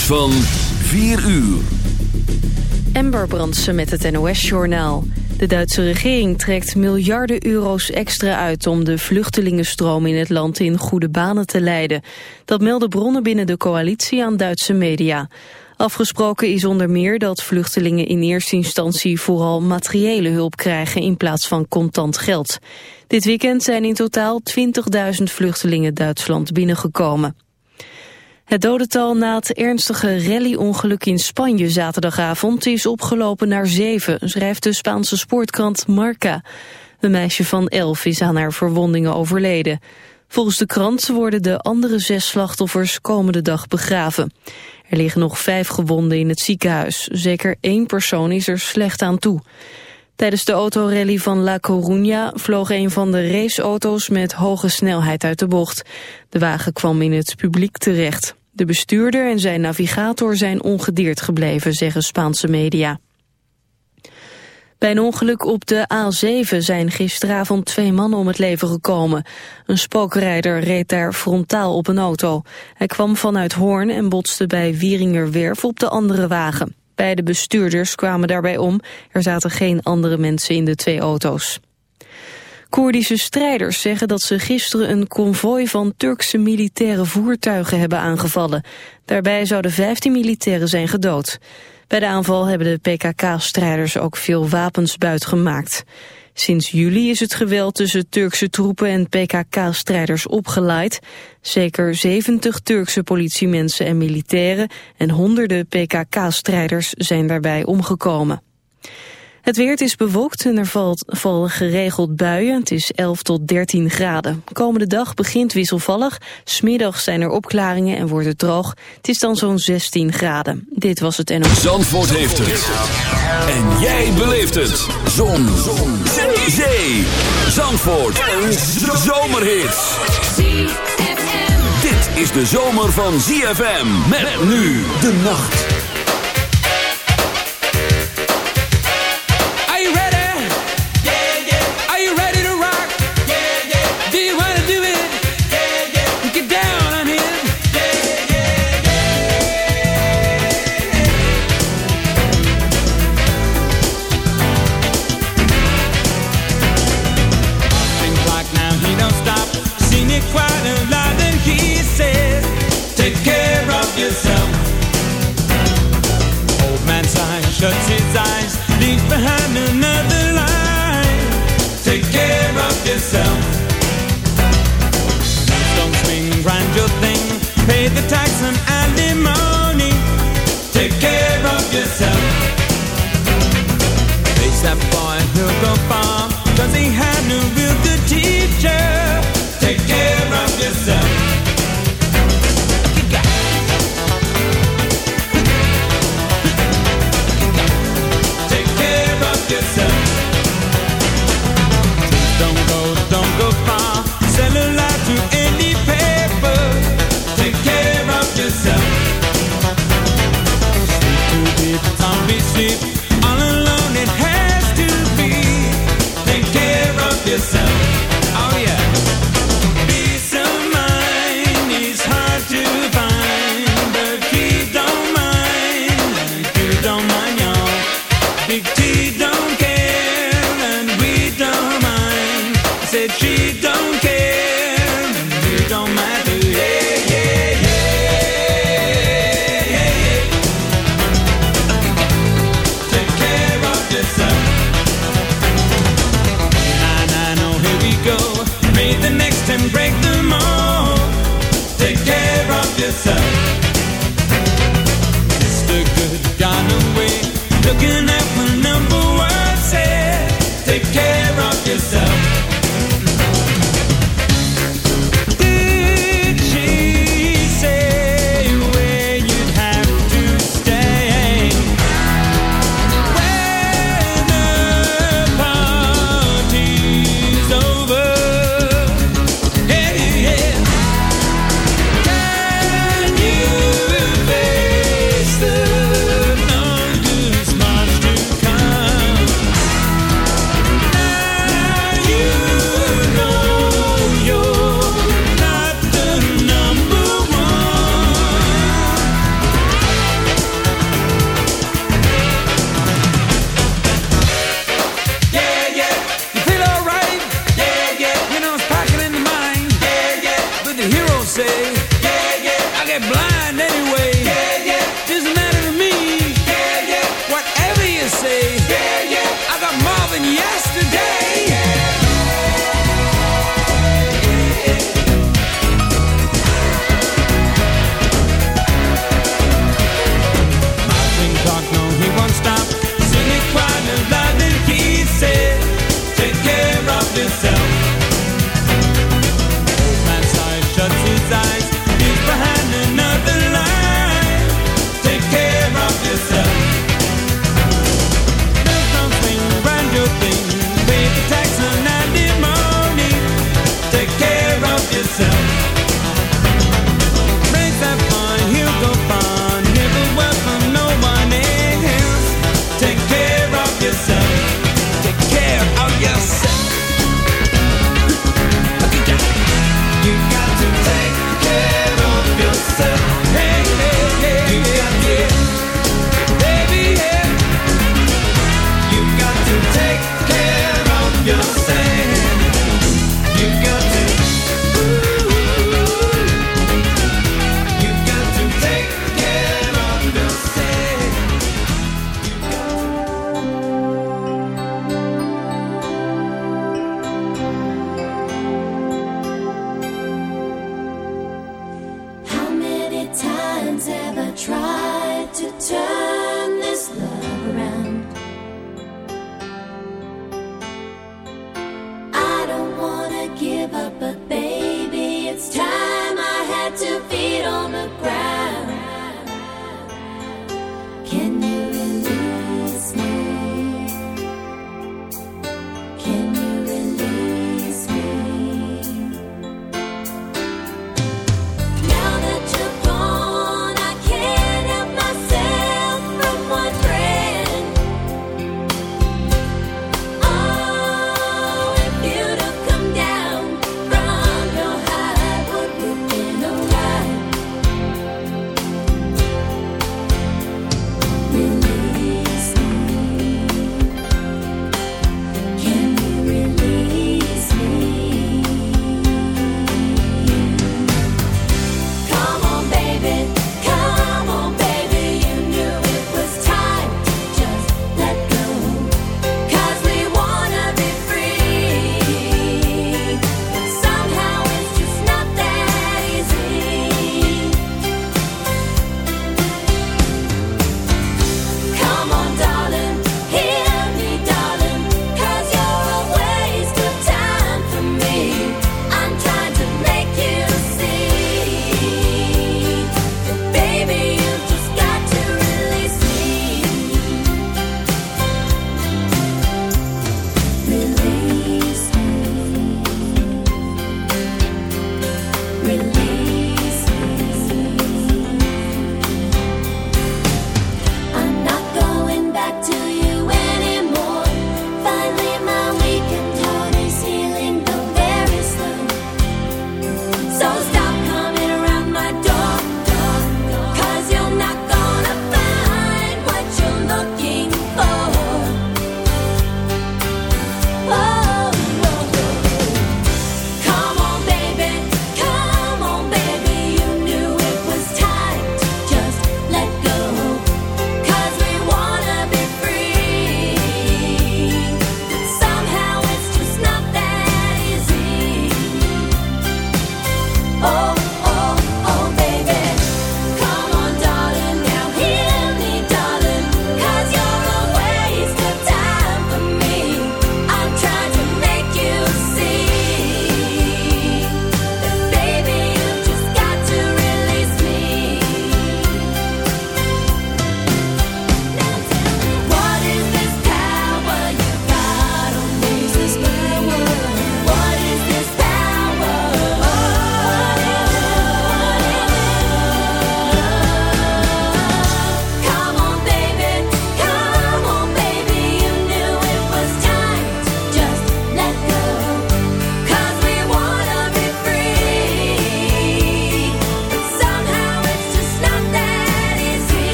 Van 4 uur. Ember Brandsen met het NOS-journaal. De Duitse regering trekt miljarden euro's extra uit... om de vluchtelingenstroom in het land in goede banen te leiden. Dat melden bronnen binnen de coalitie aan Duitse media. Afgesproken is onder meer dat vluchtelingen in eerste instantie... vooral materiële hulp krijgen in plaats van contant geld. Dit weekend zijn in totaal 20.000 vluchtelingen Duitsland binnengekomen. Het dodental na het ernstige rallyongeluk in Spanje zaterdagavond is opgelopen naar zeven, schrijft de Spaanse sportkrant Marca. Een meisje van elf is aan haar verwondingen overleden. Volgens de krant worden de andere zes slachtoffers komende dag begraven. Er liggen nog vijf gewonden in het ziekenhuis. Zeker één persoon is er slecht aan toe. Tijdens de autorally van La Coruña vloog een van de raceauto's met hoge snelheid uit de bocht. De wagen kwam in het publiek terecht. De bestuurder en zijn navigator zijn ongedeerd gebleven, zeggen Spaanse media. Bij een ongeluk op de A7 zijn gisteravond twee mannen om het leven gekomen. Een spookrijder reed daar frontaal op een auto. Hij kwam vanuit Hoorn en botste bij Wieringerwerf op de andere wagen. Beide bestuurders kwamen daarbij om. Er zaten geen andere mensen in de twee auto's. Koerdische strijders zeggen dat ze gisteren een konvooi van Turkse militaire voertuigen hebben aangevallen. Daarbij zouden 15 militairen zijn gedood. Bij de aanval hebben de PKK-strijders ook veel wapens buitgemaakt. Sinds juli is het geweld tussen Turkse troepen en PKK-strijders opgeleid. Zeker 70 Turkse politiemensen en militairen en honderden PKK-strijders zijn daarbij omgekomen. Het weer is bewolkt en er valt, vallen geregeld buien. Het is 11 tot 13 graden. Komende dag begint wisselvallig. Smiddag zijn er opklaringen en wordt het droog. Het is dan zo'n 16 graden. Dit was het NOS. Zandvoort heeft het. En jij beleeft het. Zon. Zon. Zee. Zandvoort. Een zomerhit. Dit is de zomer van ZFM. Met nu de nacht. The tax and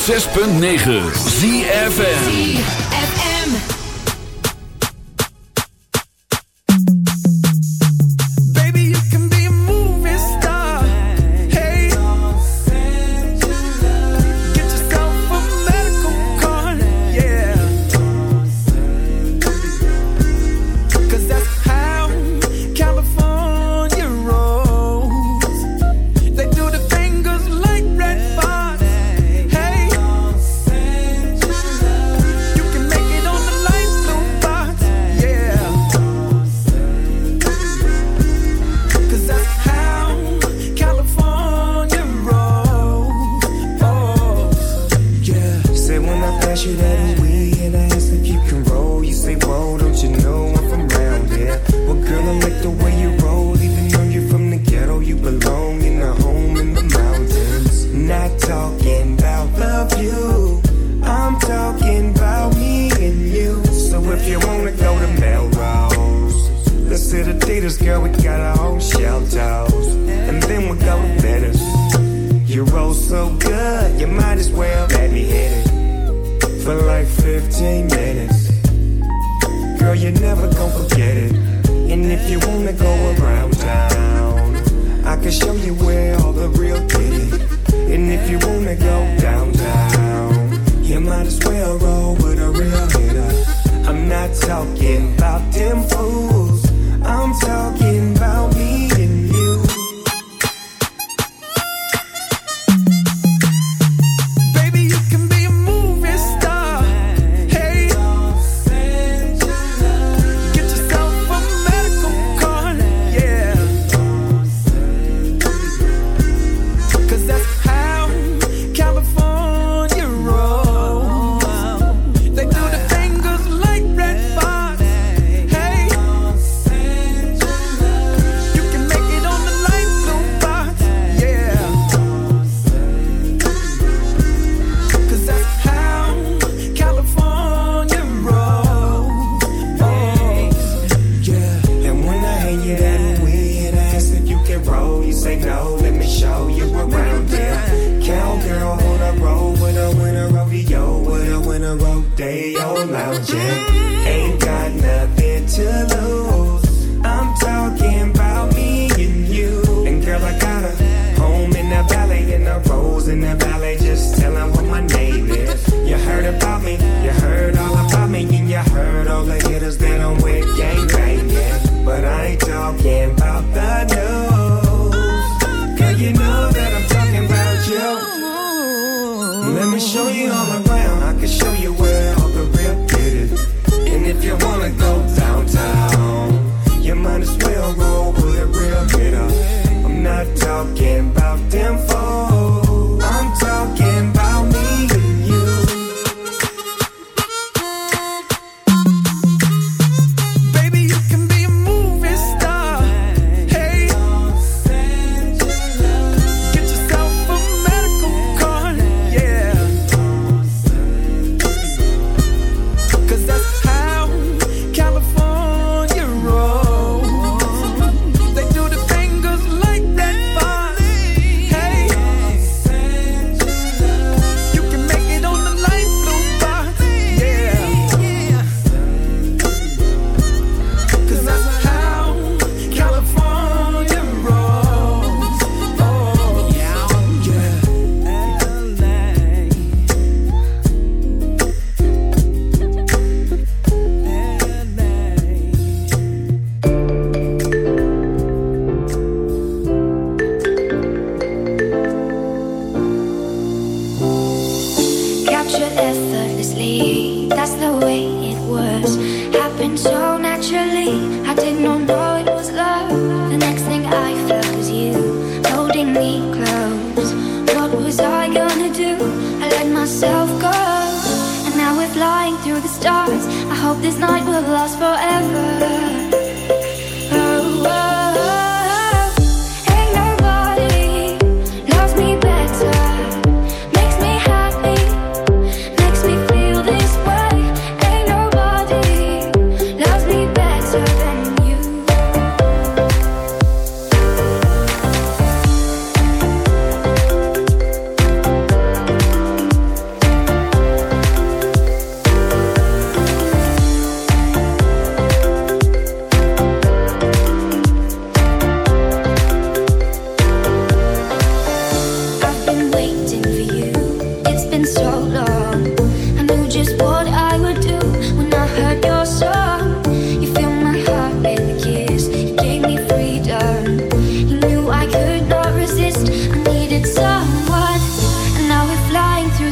106.9 ZFM.